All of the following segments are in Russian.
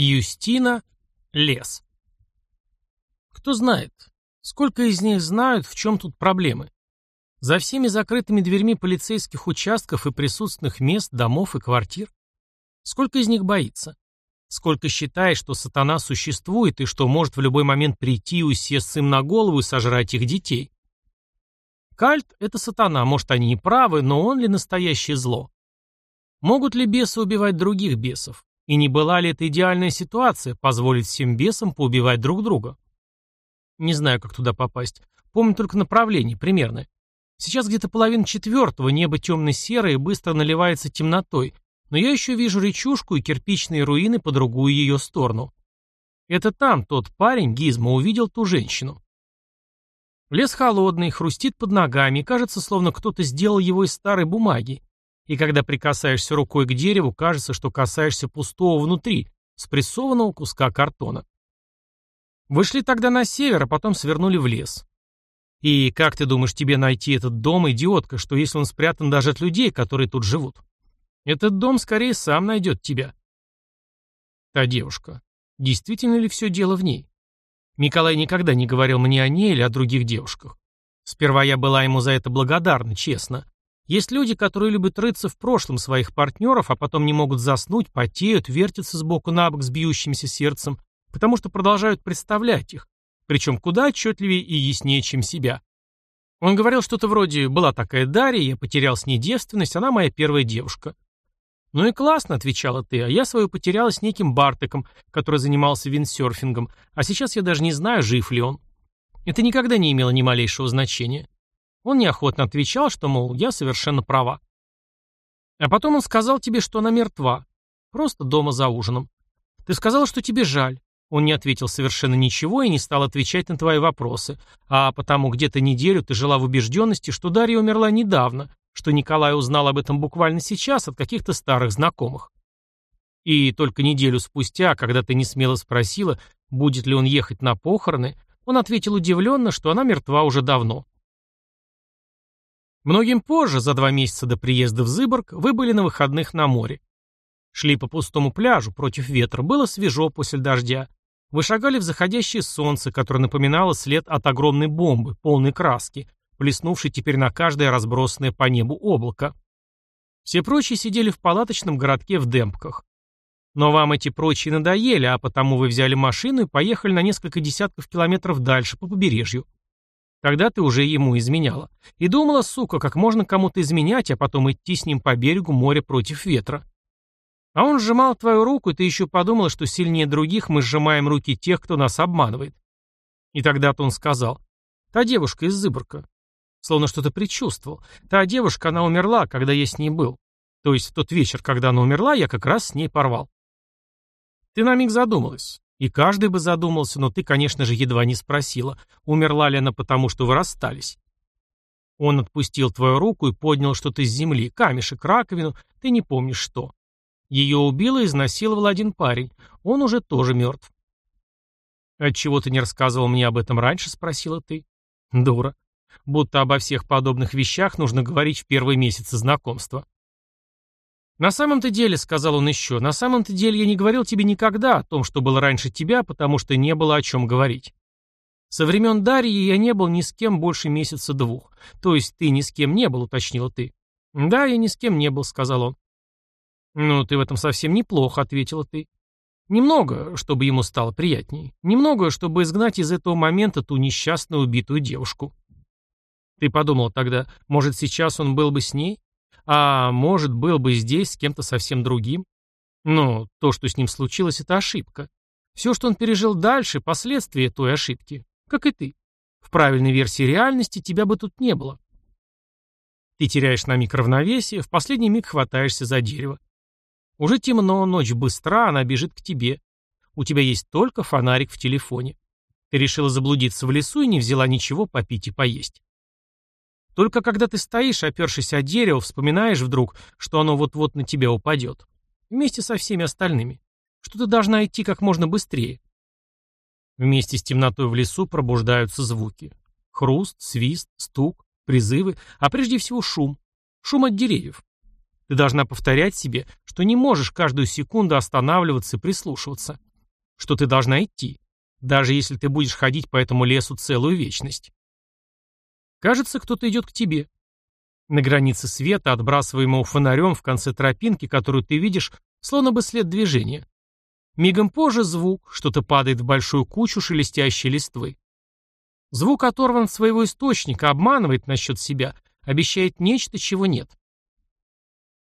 Юстина. Лес. Кто знает, сколько из них знают, в чем тут проблемы. За всеми закрытыми дверьми полицейских участков и присутственных мест, домов и квартир. Сколько из них боится? Сколько считает, что сатана существует и что может в любой момент прийти и усесться им на голову и сожрать их детей? Кальт – это сатана, может, они и правы, но он ли настоящее зло? Могут ли бесы убивать других бесов? И не была ли это идеальная ситуация – позволить всем бесам поубивать друг друга? Не знаю, как туда попасть. Помню только направление, примерно. Сейчас где-то половина четвертого, небо темно-серое быстро наливается темнотой, но я еще вижу речушку и кирпичные руины по другую ее сторону. Это там тот парень, Гизмо, увидел ту женщину. Лес холодный, хрустит под ногами, кажется, словно кто-то сделал его из старой бумаги. И когда прикасаешься рукой к дереву, кажется, что касаешься пустого внутри, спрессованного куска картона. Вышли тогда на север, а потом свернули в лес. И как ты думаешь тебе найти этот дом, идиотка, что если он спрятан даже от людей, которые тут живут? Этот дом скорее сам найдет тебя. Та девушка. Действительно ли все дело в ней? Николай никогда не говорил мне о ней или о других девушках. Сперва я была ему за это благодарна, честно. Есть люди, которые любят рыться в прошлом своих партнеров, а потом не могут заснуть, потеют, вертятся сбоку на бок с бьющимся сердцем, потому что продолжают представлять их, причем куда отчетливее и яснее, чем себя. Он говорил что-то вроде «была такая Дарья, я потерял с ней девственность, она моя первая девушка». «Ну и классно», — отвечала ты, — «а я свою потеряла с неким Бартеком, который занимался виндсерфингом, а сейчас я даже не знаю, жив ли он». Это никогда не имело ни малейшего значения. Он неохотно отвечал, что, мол, я совершенно права. А потом он сказал тебе, что она мертва. Просто дома за ужином. Ты сказал, что тебе жаль. Он не ответил совершенно ничего и не стал отвечать на твои вопросы, а потому где-то неделю ты жила в убежденности, что Дарья умерла недавно, что Николай узнал об этом буквально сейчас от каких-то старых знакомых. И только неделю спустя, когда ты не смело спросила, будет ли он ехать на похороны, он ответил удивленно, что она мертва уже давно. Многим позже, за два месяца до приезда в Зыборг, вы были на выходных на море. Шли по пустому пляжу против ветра, было свежо после дождя. Вы шагали в заходящее солнце, которое напоминало след от огромной бомбы, полной краски, плеснувший теперь на каждое разбросанное по небу облако. Все прочие сидели в палаточном городке в Демпках. Но вам эти прочие надоели, а потому вы взяли машину и поехали на несколько десятков километров дальше по побережью. Тогда ты уже ему изменяла. И думала, сука, как можно кому-то изменять, а потом идти с ним по берегу моря против ветра. А он сжимал твою руку, и ты еще подумала, что сильнее других мы сжимаем руки тех, кто нас обманывает. И тогда-то он сказал, та девушка из Зыборка, Словно что-то предчувствовал. Та девушка, она умерла, когда я с ней был. То есть в тот вечер, когда она умерла, я как раз с ней порвал. Ты на миг задумалась. И каждый бы задумался, но ты, конечно же, едва не спросила, умерла ли она потому, что вы расстались. Он отпустил твою руку и поднял что-то с земли, камешек, раковину, ты не помнишь что. Ее убил и изнасиловал один парень. Он уже тоже мертв. «Отчего ты не рассказывал мне об этом раньше?» — спросила ты. «Дура будто обо всех подобных вещах нужно говорить в первые месяцы знакомства. «На самом-то деле», — сказал он еще, — «на самом-то деле я не говорил тебе никогда о том, что было раньше тебя, потому что не было о чем говорить. Со времен Дарьи я не был ни с кем больше месяца двух. То есть ты ни с кем не был, уточнила ты. Да, я ни с кем не был, сказал он. Ну, ты в этом совсем неплохо, ответила ты. Немного, чтобы ему стало приятней. Немного, чтобы изгнать из этого момента ту несчастную убитую девушку. Ты подумал тогда, может, сейчас он был бы с ней? А может, был бы здесь с кем-то совсем другим? Но то, что с ним случилось, это ошибка. Все, что он пережил дальше, последствия той ошибки. Как и ты. В правильной версии реальности тебя бы тут не было. Ты теряешь на миг равновесие, в последний миг хватаешься за дерево. Уже темно, ночь быстра, она бежит к тебе. У тебя есть только фонарик в телефоне. Ты решила заблудиться в лесу и не взяла ничего попить и поесть. Только когда ты стоишь, опершись о дерево, вспоминаешь вдруг, что оно вот-вот на тебя упадет. Вместе со всеми остальными. Что ты должна идти как можно быстрее. Вместе с темнотой в лесу пробуждаются звуки. Хруст, свист, стук, призывы, а прежде всего шум. Шум от деревьев. Ты должна повторять себе, что не можешь каждую секунду останавливаться и прислушиваться. что ты должна идти, даже если ты будешь ходить по этому лесу целую вечность. Кажется, кто-то идет к тебе. На границе света, отбрасываемого фонарем в конце тропинки, которую ты видишь, словно бы след движения. Мигом позже звук, что-то падает в большую кучу шелестящей листвы. Звук оторван от своего источника, обманывает насчет себя, обещает нечто, чего нет.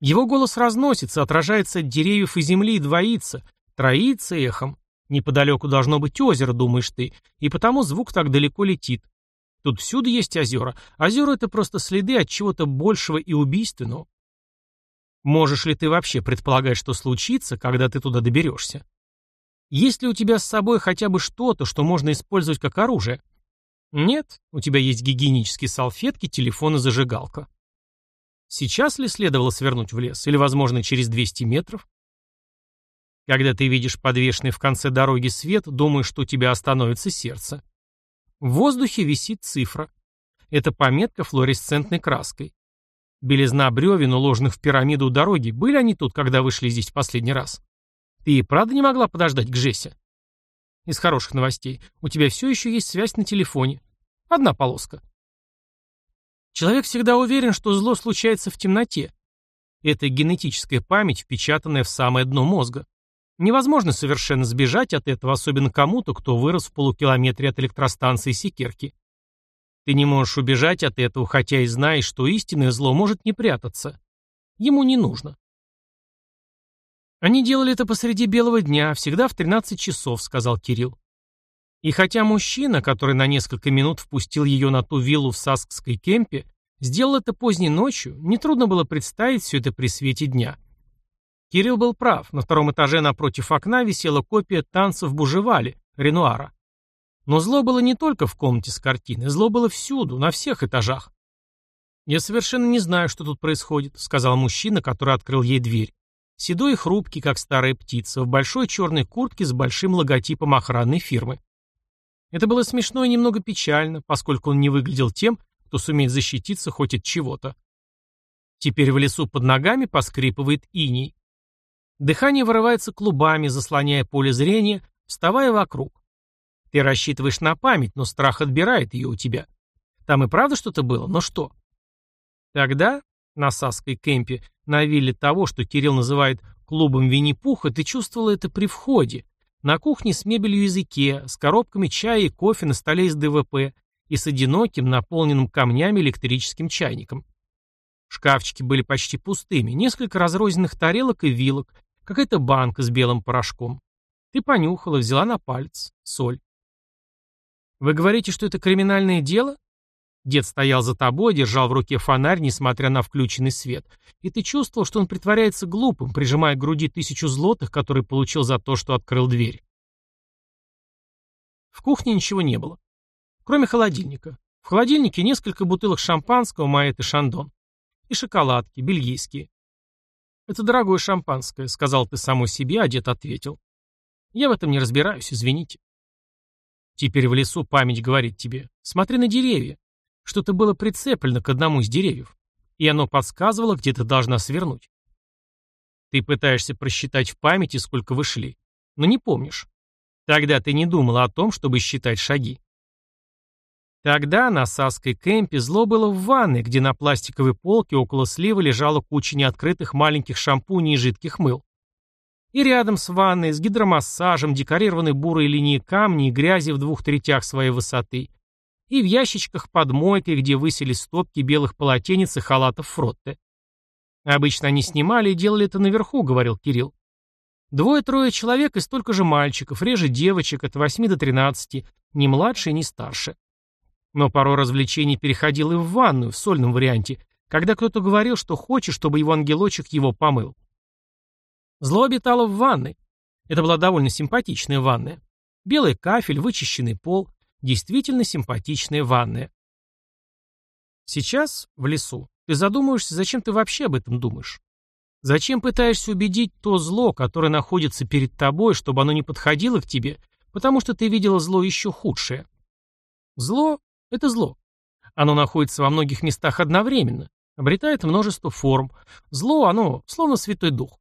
Его голос разносится, отражается от деревьев и земли и двоится, троится эхом. Неподалеку должно быть озеро, думаешь ты, и потому звук так далеко летит. Тут всюду есть озера. Озера — это просто следы от чего-то большего и убийственного. Можешь ли ты вообще предполагать, что случится, когда ты туда доберешься? Есть ли у тебя с собой хотя бы что-то, что можно использовать как оружие? Нет, у тебя есть гигиенические салфетки, телефон и зажигалка. Сейчас ли следовало свернуть в лес, или, возможно, через 200 метров? Когда ты видишь подвешенный в конце дороги свет, думаешь, что у тебя остановится сердце. В воздухе висит цифра. Это пометка флуоресцентной краской. Белизна бревен, уложенных в пирамиду у дороги, были они тут, когда вышли здесь в последний раз? Ты и правда не могла подождать к Жесе? Из хороших новостей. У тебя все еще есть связь на телефоне. Одна полоска. Человек всегда уверен, что зло случается в темноте. Это генетическая память, впечатанная в самое дно мозга. Невозможно совершенно сбежать от этого, особенно кому-то, кто вырос в полукилометре от электростанции Секерки. Ты не можешь убежать от этого, хотя и знаешь, что истинное зло может не прятаться. Ему не нужно. «Они делали это посреди белого дня, всегда в 13 часов», — сказал Кирилл. И хотя мужчина, который на несколько минут впустил ее на ту виллу в Саскской кемпе, сделал это поздней ночью, нетрудно было представить все это при свете дня. Кирилл был прав, на втором этаже напротив окна висела копия танцев Бужевали, Ренуара. Но зло было не только в комнате с картиной, зло было всюду, на всех этажах. «Я совершенно не знаю, что тут происходит», — сказал мужчина, который открыл ей дверь. Седой и хрупкий, как старая птица, в большой черной куртке с большим логотипом охранной фирмы. Это было смешно и немного печально, поскольку он не выглядел тем, кто сумеет защититься хоть от чего-то. Теперь в лесу под ногами поскрипывает иней. Дыхание вырывается клубами, заслоняя поле зрения, вставая вокруг. Ты рассчитываешь на память, но страх отбирает ее у тебя. Там и правда что-то было, но что? Тогда на Сасской кемпе, на вилле того, что Кирилл называет клубом Винни-Пуха, ты чувствовала это при входе. На кухне с мебелью языке, с коробками чая и кофе на столе из ДВП и с одиноким, наполненным камнями электрическим чайником. Шкафчики были почти пустыми, несколько разрозненных тарелок и вилок, какая-то банка с белым порошком. Ты понюхала, взяла на палец. Соль. Вы говорите, что это криминальное дело? Дед стоял за тобой, держал в руке фонарь, несмотря на включенный свет, и ты чувствовал, что он притворяется глупым, прижимая к груди тысячу злотых, которые получил за то, что открыл дверь. В кухне ничего не было. Кроме холодильника. В холодильнике несколько бутылок шампанского Маэт и Шандон. И шоколадки, бельгийские. «Это дорогое шампанское», — сказал ты саму себе, а дед ответил. «Я в этом не разбираюсь, извините». Теперь в лесу память говорит тебе, смотри на деревья. Что-то было прицеплено к одному из деревьев, и оно подсказывало, где ты должна свернуть. Ты пытаешься просчитать в памяти, сколько вы шли, но не помнишь. Тогда ты не думала о том, чтобы считать шаги. Тогда на Саской кемпе зло было в ванной, где на пластиковой полке около сливы лежала куча неоткрытых маленьких шампуней и жидких мыл. И рядом с ванной, с гидромассажем, декорированной бурой линией камней и грязи в двух третях своей высоты, и в ящичках под мойкой, где высели стопки белых полотенец и халатов фротте. Обычно они снимали и делали это наверху, говорил Кирилл. Двое-трое человек и столько же мальчиков, реже девочек от 8 до 13, ни младше, ни старше. Но порой развлечение переходило и в ванную, в сольном варианте, когда кто-то говорил, что хочет, чтобы его ангелочек его помыл. Зло обитало в ванной. Это была довольно симпатичная ванная. Белый кафель, вычищенный пол, Действительно симпатичная ванная. Сейчас, в лесу, ты задумаешься, зачем ты вообще об этом думаешь. Зачем пытаешься убедить то зло, которое находится перед тобой, чтобы оно не подходило к тебе, потому что ты видела зло еще худшее. Зло — это зло. Оно находится во многих местах одновременно, обретает множество форм. Зло, оно словно Святой Дух.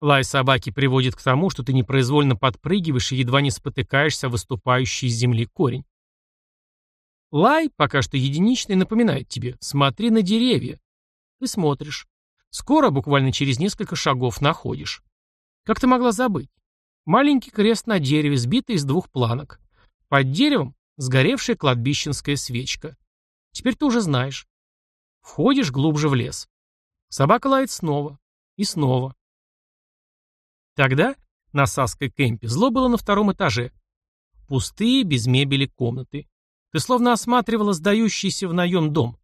Лай собаки приводит к тому, что ты непроизвольно подпрыгиваешь и едва не спотыкаешься о выступающий из земли корень. Лай, пока что единичный, напоминает тебе «смотри на деревья». Ты смотришь. Скоро, буквально через несколько шагов, находишь. Как ты могла забыть? Маленький крест на дереве, сбитый из двух планок. Под деревом сгоревшая кладбищенская свечка. Теперь ты уже знаешь. Входишь глубже в лес. Собака лает снова. И снова. Тогда на Сасской кемпе зло было на втором этаже. Пустые, без мебели комнаты. Ты словно осматривала сдающийся в наем дом.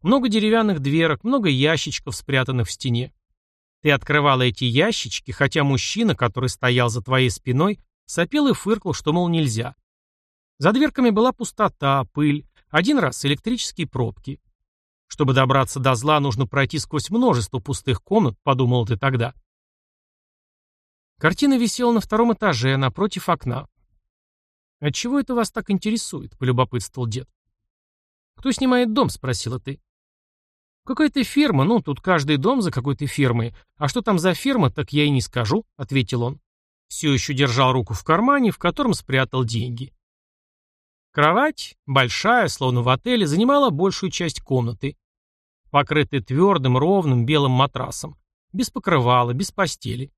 Много деревянных дверок, много ящичков, спрятанных в стене. Ты открывала эти ящички, хотя мужчина, который стоял за твоей спиной, сопел и фыркал, что, мол, нельзя. За дверками была пустота, пыль, один раз электрические пробки. Чтобы добраться до зла, нужно пройти сквозь множество пустых комнат, подумал ты тогда. Картина висела на втором этаже, напротив окна. «Отчего это вас так интересует?» — полюбопытствовал дед. «Кто снимает дом?» — спросила ты. «Какая-то фирма, ну, тут каждый дом за какой-то фирмой. А что там за фирма, так я и не скажу», — ответил он. Все еще держал руку в кармане, в котором спрятал деньги. Кровать, большая, словно в отеле, занимала большую часть комнаты. Покрытая твердым, ровным, белым матрасом. Без покрывала, без постели.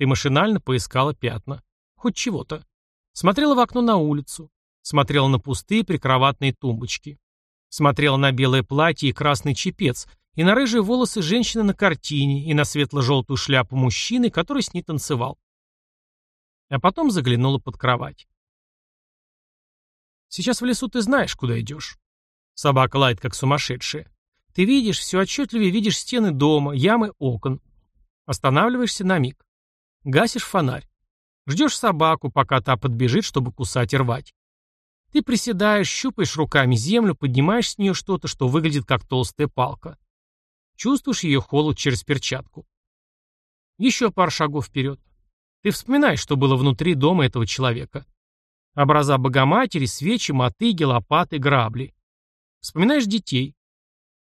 Ты машинально поискала пятна. Хоть чего-то. Смотрела в окно на улицу. Смотрела на пустые прикроватные тумбочки. Смотрела на белое платье и красный чепец, и на рыжие волосы женщины на картине, и на светло-желтую шляпу мужчины, который с ней танцевал. А потом заглянула под кровать. Сейчас в лесу ты знаешь, куда идешь. Собака лает, как сумасшедшая. Ты видишь, все отчетливее видишь стены дома, ямы окон. Останавливаешься на миг. Гасишь фонарь. Ждешь собаку, пока та подбежит, чтобы кусать и рвать. Ты приседаешь, щупаешь руками землю, поднимаешь с нее что-то, что выглядит как толстая палка. Чувствуешь ее холод через перчатку. Еще пару шагов вперед. Ты вспоминаешь, что было внутри дома этого человека. Образа Богоматери, свечи, мотыги, лопаты, грабли. Вспоминаешь детей.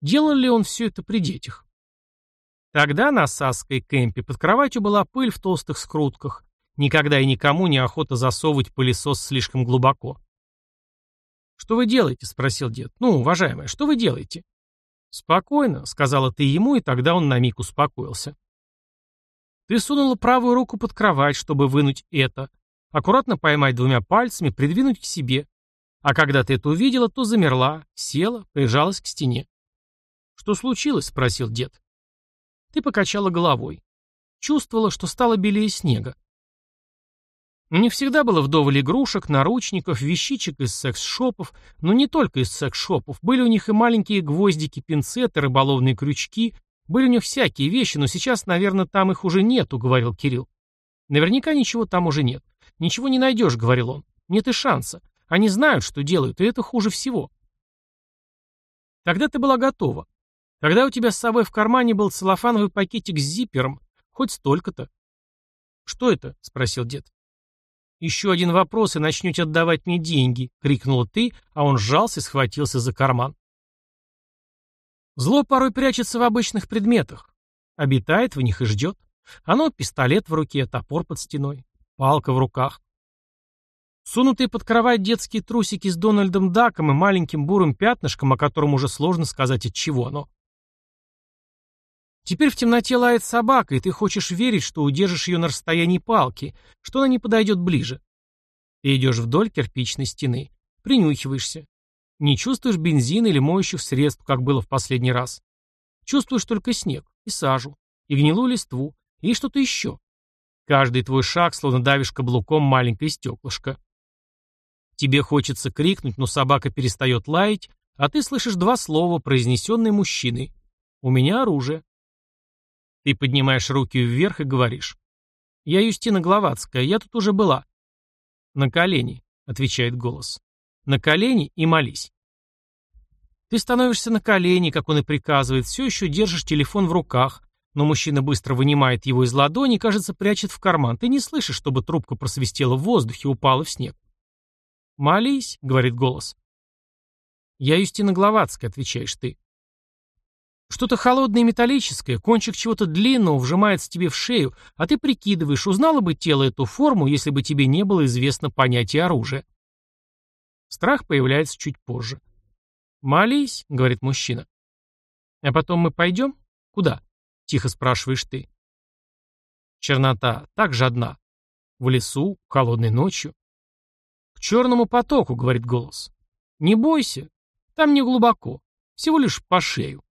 Делал ли он все это при детях? Тогда на Сасской кемпе под кроватью была пыль в толстых скрутках, Никогда и никому не охота засовывать пылесос слишком глубоко. «Что вы делаете?» — спросил дед. «Ну, уважаемая, что вы делаете?» «Спокойно», — сказала ты ему, и тогда он на миг успокоился. Ты сунула правую руку под кровать, чтобы вынуть это. Аккуратно поймать двумя пальцами, придвинуть к себе. А когда ты это увидела, то замерла, села, прижалась к стене. «Что случилось?» — спросил дед. Ты покачала головой. Чувствовала, что стало белее снега. Них всегда было вдоволь игрушек, наручников, вещичек из секс-шопов, но не только из секс-шопов. Были у них и маленькие гвоздики, пинцеты, рыболовные крючки. Были у них всякие вещи, но сейчас, наверное, там их уже нету, говорил Кирилл. Наверняка ничего там уже нет. Ничего не найдешь, говорил он. Нет и шанса. Они знают, что делают, и это хуже всего. Тогда ты была готова. Тогда у тебя с собой в кармане был целлофановый пакетик с зиппером. Хоть столько-то. «Что это?» — спросил дед. «Еще один вопрос, и начнете отдавать мне деньги», — крикнула ты, а он сжался и схватился за карман. Зло порой прячется в обычных предметах. Обитает в них и ждет. Оно пистолет в руке, топор под стеной, палка в руках. Сунутые под кровать детские трусики с Дональдом Даком и маленьким бурым пятнышком, о котором уже сложно сказать, от чего оно. Теперь в темноте лает собака, и ты хочешь верить, что удержишь ее на расстоянии палки, что она не подойдет ближе. Ты идешь вдоль кирпичной стены, принюхиваешься. Не чувствуешь бензина или моющих средств, как было в последний раз. Чувствуешь только снег и сажу, и гнилую листву, и что-то еще. Каждый твой шаг словно давишь каблуком маленькое стеклышко. Тебе хочется крикнуть, но собака перестает лаять, а ты слышишь два слова, произнесенные мужчиной. «У меня оружие». Ты поднимаешь руки вверх и говоришь. «Я Юстина Гловацкая, я тут уже была». «На колени», — отвечает голос. «На колени и молись». Ты становишься на колени, как он и приказывает, все еще держишь телефон в руках, но мужчина быстро вынимает его из ладони и, кажется, прячет в карман. Ты не слышишь, чтобы трубка просвистела в воздухе и упала в снег. «Молись», — говорит голос. «Я Юстина Гловацкая», — отвечаешь ты. Что-то холодное и металлическое, кончик чего-то длинного вжимается тебе в шею, а ты прикидываешь, узнала бы тело эту форму, если бы тебе не было известно понятие оружия. Страх появляется чуть позже. «Молись», — говорит мужчина. «А потом мы пойдем? Куда?» — тихо спрашиваешь ты. Чернота так же одна. В лесу, холодной ночью. «К черному потоку», — говорит голос. «Не бойся, там не глубоко, всего лишь по шею».